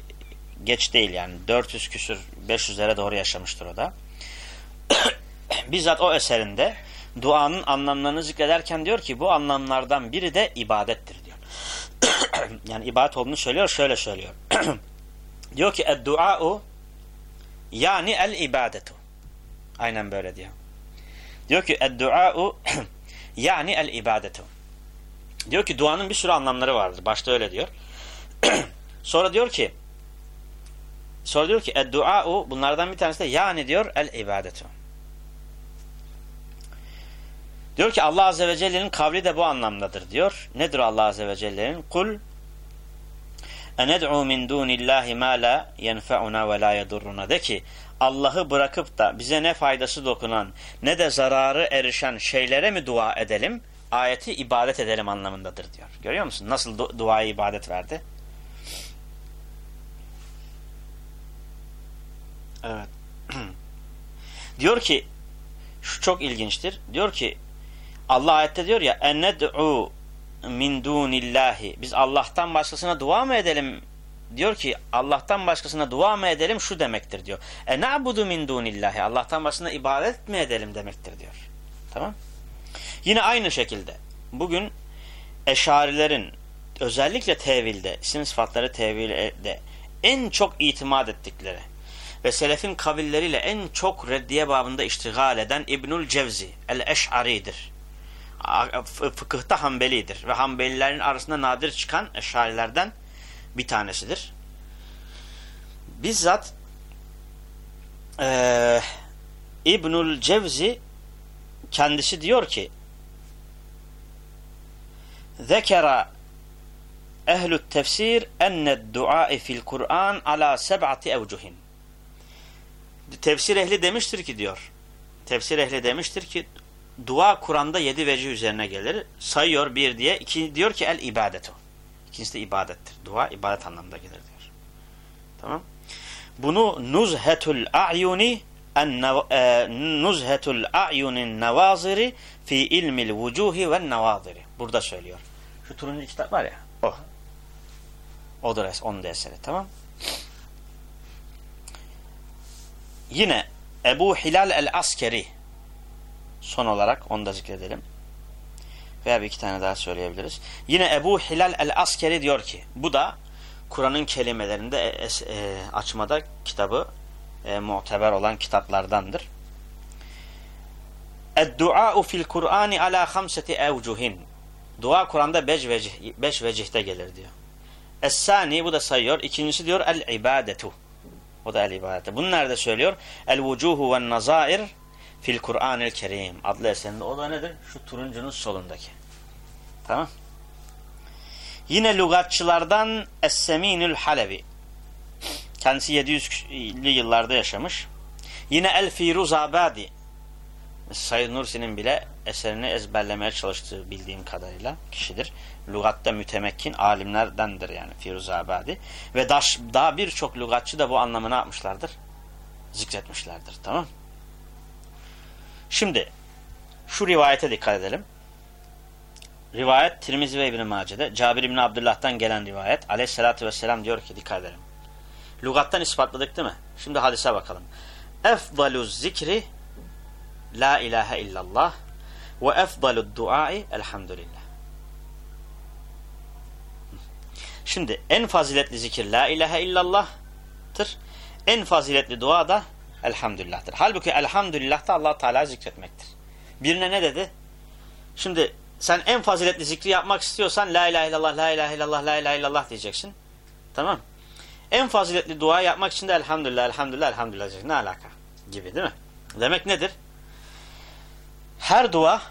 geç değil yani. 400 küsür 500'lere doğru yaşamıştır o da. Bizzat o eserinde duanın anlamlarını zikrederken diyor ki bu anlamlardan biri de ibadettir diyor. yani ibadet olduğunu söylüyor. Şöyle söylüyor. diyor ki ed-dua'u yani el-ibadetu. Aynen böyle diyor. Diyor ki ed-dua'u yani el-ibadetu. Diyor ki duanın bir sürü anlamları vardır. Başta öyle diyor. sonra diyor ki sonra diyor ki ed-dua'u bunlardan bir tanesi de yani diyor el-ibadetu. Diyor ki Allah Azze ve Celle'nin kavli de bu anlamdadır diyor. Nedir Allah Azze ve Celle'nin? Kul ened'u min dunillahi ma la yenfe'una ve la yedurruna. De ki Allah'ı bırakıp da bize ne faydası dokunan ne de zararı erişen şeylere mi dua edelim? Ayeti ibadet edelim anlamındadır diyor. Görüyor musun? Nasıl du duaya ibadet verdi? Evet. diyor ki şu çok ilginçtir. Diyor ki Allah ayette diyor ya enned'u min dunillahi biz Allah'tan başkasına dua mı edelim diyor ki Allah'tan başkasına dua mı edelim şu demektir diyor. E na'budu min dunillahi Allah'tan başkasına ibadet mi edelim demektir diyor. Tamam? Yine aynı şekilde bugün eşarilerin özellikle tevilde, isim sıfatları tevilde en çok itimat ettikleri ve selefin kavilleriyle en çok reddiye babında iştigal eden İbnül Cevzi el-Eş'ari'dir. Fıkıhta Hanbelidir ve Hanbelilerin arasında nadir çıkan eşarilerden bir tanesidir. Bizzat e, İbnül Cevzi kendisi diyor ki Zekera ehlü tefsir enne duai fil Kur'an ala seb'ati evcuhin. Tefsir ehli demiştir ki diyor. Tefsir ehli demiştir ki dua Kur'an'da yedi vecih üzerine gelir. Sayıyor bir diye. iki diyor ki el ibadetu. İkincisi de ibadettir. Dua ibadet anlamında gelir diyor. Tamam. Bunu nuzhetul a'yuni e, nuzhetul a'yunin nevaziri fi ilmil vucuhi ve nevaziri. Burada söylüyor. Şu turuncu kitap var ya. O. Odur es, onun da eseri. Tamam. Yine Ebu Hilal el-Askeri son olarak onu da zikredelim. Veya bir iki tane daha söyleyebiliriz. Yine Ebu Hilal el-Askeri diyor ki bu da Kur'an'ın kelimelerinde e, e, açmada kitabı e, muteber olan kitaplardandır. Ed-dua'u fil Kur'ani ala hamseti evcuhin. Dua Kur'an'da beş, vecih, beş vecihte gelir diyor. Es-sani bu da sayıyor. İkincisi diyor el-ibadetu. O da el-ibadete. Bunu nerede söylüyor? El-vucuhu ve nazair fil Kur'an-ı Kerim adlı eserinde. O da nedir? Şu turuncunun solundaki. Tamam. Yine lügatçılardan Es-Seminül Halebi. Kendisi 700'lü yıllarda yaşamış. Yine El Firuzabadi Said Nursi'nin bile eserini ezberlemeye çalıştığı bildiğim kadarıyla kişidir. Lugatta mütemekkin alimlerdendir yani Firuzabadi. Ve daş, daha birçok lugatçı da bu anlamı ne yapmışlardır? Zikretmişlerdir. Tamam Şimdi şu rivayete dikkat edelim. Rivayet Tirmizi ve İbn-i Mace'de. Cabir İbni Abdullah'tan gelen rivayet. Aleyhissalatü vesselam diyor ki dikkat edelim. Lugattan ispatladık değil mi? Şimdi hadise bakalım. Efdalu zikri La ilahe illallah ve efdalu duai elhamdülillah. Şimdi en faziletli zikir La ilahe illallah'tır. En faziletli dua da elhamdülillah'tır. Halbuki elhamdülillah da allah Teala zikretmektir. Birine ne dedi? Şimdi sen en faziletli zikri yapmak istiyorsan La ilahe illallah, La ilahe illallah, La ilahe illallah diyeceksin. Tamam. En faziletli dua yapmak için de elhamdülillah, elhamdülillah, elhamdülillah diyeceksin. Ne alaka? Gibi değil mi? Demek nedir? Her dua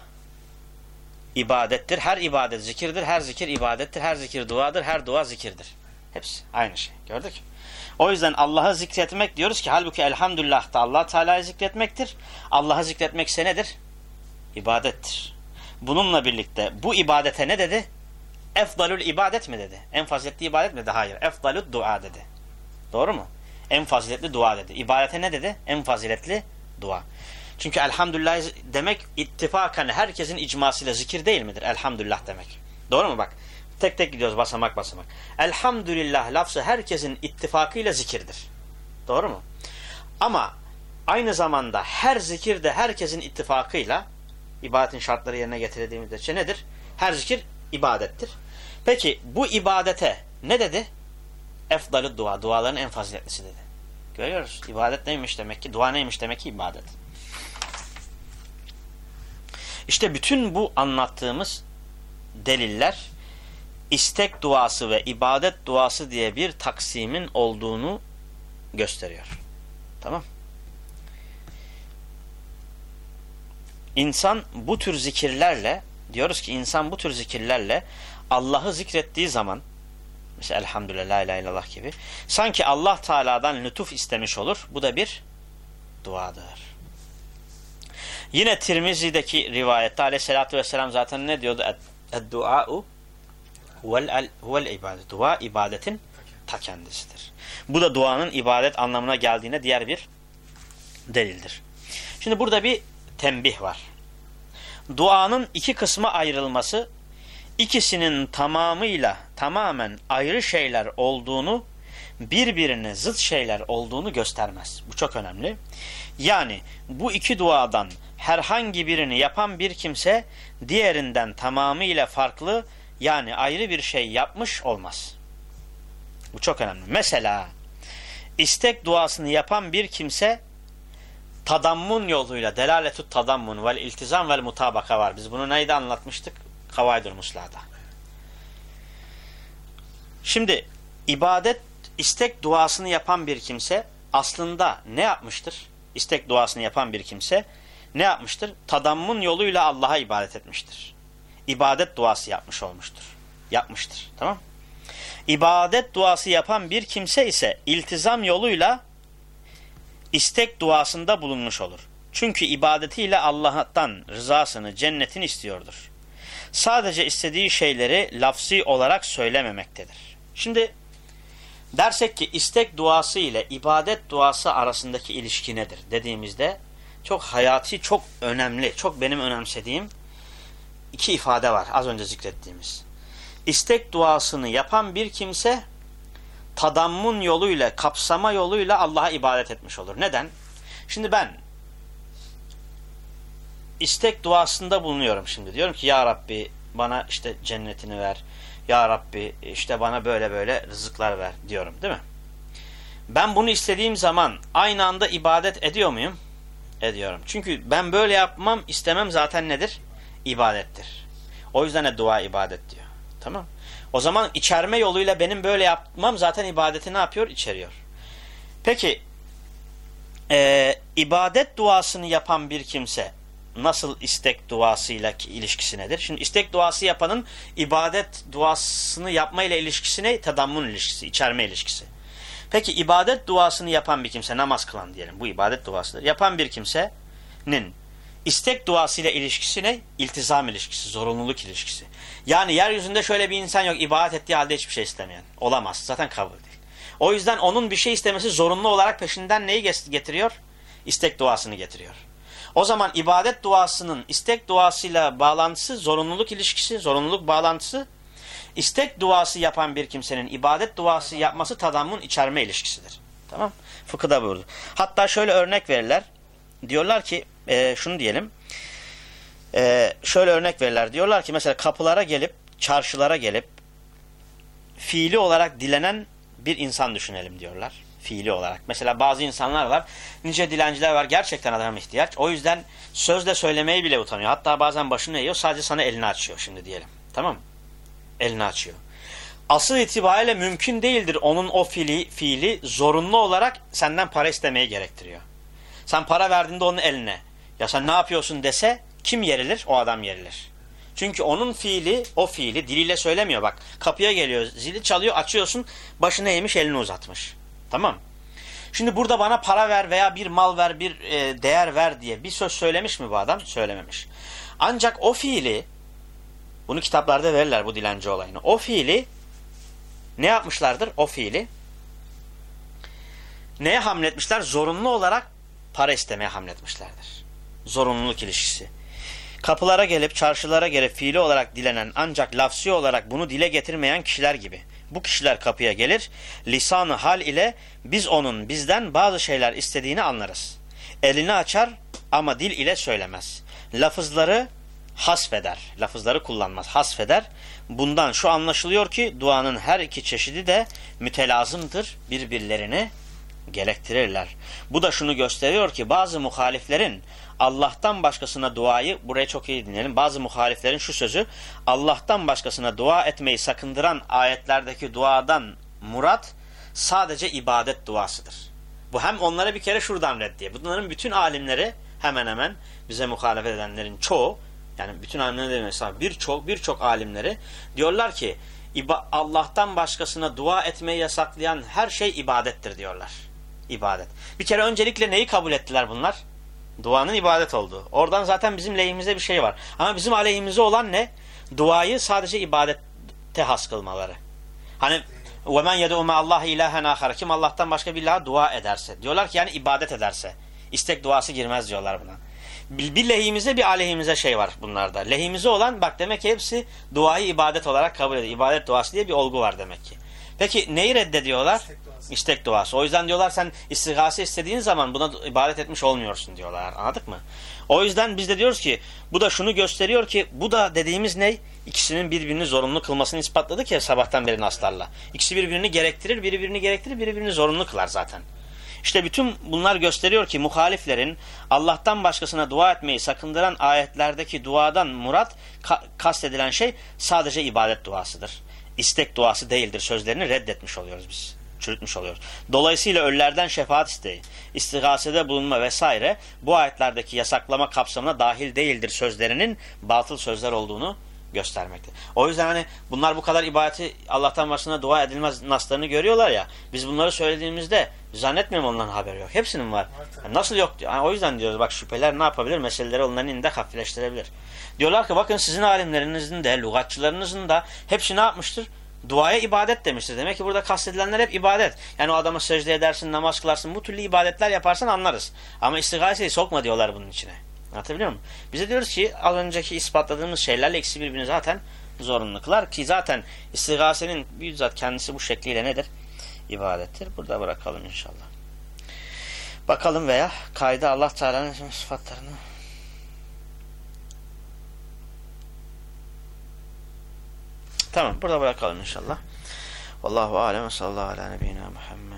ibadettir. Her ibadet zikirdir. Her zikir ibadettir. Her zikir duadır. Her dua zikirdir. Hepsi aynı şey. Gördük. O yüzden Allah'ı zikretmek diyoruz ki halbuki elhamdülillah da Allah Teala'yı zikretmektir. Allah'ı zikretmekse nedir? İbadettir. Bununla birlikte bu ibadete ne dedi? Efdalül ibadet mi dedi? En faziletli ibadet mi dedi? Hayır. Efdalül dua dedi. Doğru mu? En faziletli dua dedi. İbadete ne dedi? En faziletli dua. Çünkü elhamdülillah demek ittifakan herkesin icmasıyla zikir değil midir? Elhamdülillah demek. Doğru mu bak? Tek tek gidiyoruz basamak basamak. Elhamdülillah lafzı herkesin ittifakıyla zikirdir. Doğru mu? Ama aynı zamanda her zikir de herkesin ittifakıyla ibadetin şartları yerine getirildiğimizde şey nedir? Her zikir ibadettir. Peki bu ibadete ne dedi? Efdalü dua. Duaların en faziletlisi dedi. Görüyoruz. İbadet neymiş demek ki? Dua neymiş demek ki? ibadet. İşte bütün bu anlattığımız deliller istek duası ve ibadet duası diye bir taksimin olduğunu gösteriyor. Tamam. İnsan bu tür zikirlerle diyoruz ki insan bu tür zikirlerle Allah'ı zikrettiği zaman mesela elhamdülillah la ilahe gibi sanki Allah Teala'dan lütuf istemiş olur. Bu da bir duadır. Yine Tirmizi'deki rivayette aleyhissalatü vesselam zaten ne diyordu? Ed-dua'u huvel ibadet. Dua ibadetin ta kendisidir. Bu da duanın ibadet anlamına geldiğine diğer bir delildir. Şimdi burada bir tembih var. Duanın iki kısma ayrılması ikisinin tamamıyla tamamen ayrı şeyler olduğunu birbirine zıt şeyler olduğunu göstermez. Bu çok önemli. Yani bu iki duadan herhangi birini yapan bir kimse diğerinden tamamıyla farklı yani ayrı bir şey yapmış olmaz. Bu çok önemli. Mesela istek duasını yapan bir kimse tadammun yoluyla delaletut tadammun vel iltizam vel mutabaka var. Biz bunu neyde anlatmıştık? Kavaydur Musla'da. Şimdi ibadet istek duasını yapan bir kimse aslında ne yapmıştır? İstek duasını yapan bir kimse ne yapmıştır? Tadammun yoluyla Allah'a ibadet etmiştir. İbadet duası yapmış olmuştur. Yapmıştır. Tamam İbadet duası yapan bir kimse ise iltizam yoluyla istek duasında bulunmuş olur. Çünkü ibadetiyle Allah'tan rızasını, cennetini istiyordur. Sadece istediği şeyleri lafsi olarak söylememektedir. Şimdi dersek ki istek duası ile ibadet duası arasındaki ilişki nedir dediğimizde çok hayati, çok önemli, çok benim önemsediğim iki ifade var az önce zikrettiğimiz. İstek duasını yapan bir kimse tadammun yoluyla, kapsama yoluyla Allah'a ibadet etmiş olur. Neden? Şimdi ben istek duasında bulunuyorum şimdi. Diyorum ki ya Rabbi bana işte cennetini ver. Ya Rabbi işte bana böyle böyle rızıklar ver diyorum değil mi? Ben bunu istediğim zaman aynı anda ibadet ediyor muyum? ediyorum. Çünkü ben böyle yapmam istemem zaten nedir? İbadettir. O yüzden de dua ibadet diyor. Tamam. O zaman içerme yoluyla benim böyle yapmam zaten ibadeti ne yapıyor? İçeriyor. Peki e, ibadet duasını yapan bir kimse nasıl istek duasıyla ilişkisi nedir? Şimdi istek duası yapanın ibadet duasını yapmayla ilişkisi ne? Tadammun ilişkisi, içerme ilişkisi. Peki ibadet duasını yapan bir kimse, namaz kılan diyelim. Bu ibadet duasıdır. Yapan bir kimsenin istek duasıyla ilişkisi ne? İltizam ilişkisi, zorunluluk ilişkisi. Yani yeryüzünde şöyle bir insan yok ibadet ettiği halde hiçbir şey istemeyen. Olamaz. Zaten kabul değil. O yüzden onun bir şey istemesi zorunlu olarak peşinden neyi getiriyor? İstek duasını getiriyor. O zaman ibadet duasının istek duasıyla bağlantısı, zorunluluk ilişkisi, zorunluluk bağlantısı, istek duası yapan bir kimsenin ibadet duası yapması tadammun içerme ilişkisidir. Tamam Fıkıhda buyurdu. Hatta şöyle örnek verirler. Diyorlar ki, e, şunu diyelim. E, şöyle örnek verirler. Diyorlar ki mesela kapılara gelip, çarşılara gelip, fiili olarak dilenen bir insan düşünelim diyorlar. Fiili olarak. Mesela bazı insanlar var. Nice dilenciler var. Gerçekten adam ihtiyaç. O yüzden sözle söylemeyi bile utanıyor. Hatta bazen başını eğiyor. Sadece sana elini açıyor şimdi diyelim. Tamam? Elini açıyor. Asıl itibariyle mümkün değildir onun o fiili, fiili zorunlu olarak senden para istemeyi gerektiriyor. Sen para verdiğinde onun eline ya sen ne yapıyorsun dese kim yerilir? O adam yerilir. Çünkü onun fiili, o fiili diliyle söylemiyor bak. Kapıya geliyor, zili çalıyor, açıyorsun, başına eğmiş, elini uzatmış. Tamam Şimdi burada bana para ver veya bir mal ver, bir e, değer ver diye bir söz söylemiş mi bu adam? Söylememiş. Ancak o fiili, bunu kitaplarda verirler bu dilenci olayını. O fiili ne yapmışlardır? O fiili neye hamletmişler? Zorunlu olarak para istemeye hamletmişlerdir. Zorunluluk ilişkisi kapılara gelip çarşılara gelip fiili olarak dilenen ancak lafsi olarak bunu dile getirmeyen kişiler gibi. Bu kişiler kapıya gelir, lisanı hal ile biz onun bizden bazı şeyler istediğini anlarız. Elini açar ama dil ile söylemez. Lafızları hasfeder, lafızları kullanmaz, hasfeder. Bundan şu anlaşılıyor ki duanın her iki çeşidi de mütelazımdır, birbirlerini gerektirirler. Bu da şunu gösteriyor ki bazı muhaliflerin Allah'tan başkasına duayı, buraya çok iyi dinleyelim, bazı muhaliflerin şu sözü, Allah'tan başkasına dua etmeyi sakındıran ayetlerdeki duadan murat sadece ibadet duasıdır. Bu hem onlara bir kere şuradan reddiye. Bunların bütün alimleri hemen hemen bize muhalefet edenlerin çoğu, yani bütün alimlerin mesela birçok birçok alimleri diyorlar ki Allah'tan başkasına dua etmeyi yasaklayan her şey ibadettir diyorlar. İbadet. Bir kere öncelikle neyi kabul ettiler bunlar? Duanın ibadet olduğu. Oradan zaten bizim lehimize bir şey var. Ama bizim aleyhimize olan ne? Duayı sadece ibadette has kılmaları. Hani وَمَنْ يَدُعُ مَا اللّٰهِ اِلٰهًا آخَرَ Kim Allah'tan başka bir ilaha dua ederse. Diyorlar ki yani ibadet ederse. İstek duası girmez diyorlar buna. Bir lehimize bir aleyhimize şey var bunlarda. Lehimize olan bak demek ki hepsi duayı ibadet olarak kabul ediyor. İbadet duası diye bir olgu var demek ki. Peki neyi reddediyorlar? İstek duası. İstek duası. O yüzden diyorlar sen istigase istediğin zaman buna ibadet etmiş olmuyorsun diyorlar. Anladık mı? O yüzden biz de diyoruz ki bu da şunu gösteriyor ki bu da dediğimiz ne? İkisinin birbirini zorunlu kılmasını ispatladık ya sabahtan beri naslarla. İkisi birbirini gerektirir, birbirini gerektirir, birbirini zorunlu kılar zaten. İşte bütün bunlar gösteriyor ki muhaliflerin Allah'tan başkasına dua etmeyi sakındıran ayetlerdeki duadan murat ka kastedilen şey sadece ibadet duasıdır istek duası değildir sözlerini reddetmiş oluyoruz biz. Çürütmüş oluyoruz. Dolayısıyla ölülerden şefaat isteği, istigasede bulunma vesaire bu ayetlerdeki yasaklama kapsamına dahil değildir sözlerinin batıl sözler olduğunu göstermekte. O yüzden hani bunlar bu kadar ibadeti Allah'tan başına dua edilmez naslarını görüyorlar ya. Biz bunları söylediğimizde zannetmiyorum onların haberi yok. Hepsinin var. Yani nasıl yok diyor. Yani o yüzden diyoruz bak şüpheler ne yapabilir? Meseleleri onların elinde hafifleştirebilir. Diyorlar ki bakın sizin alimlerinizin de, lügatçılarınızın da hepsi ne yapmıştır? Duaya ibadet demiştir. Demek ki burada kastedilenler hep ibadet. Yani o adama secde edersin, namaz kılarsın, bu türlü ibadetler yaparsan anlarız. Ama istigaseyi sokma diyorlar bunun içine. Anlatabiliyor muyum? Bize diyoruz ki az önceki ispatladığımız şeylerle ikisi birbirini zaten zorunluluklar ki zaten istigasenin bizzat kendisi bu şekliyle nedir? İbadettir. Burada bırakalım inşallah. Bakalım veya kayda Allah Teala'nın sıfatlarını Tamam burada bırakalım inşallah. Vallahu alem sallallahu ala nebiyyina Muhammed.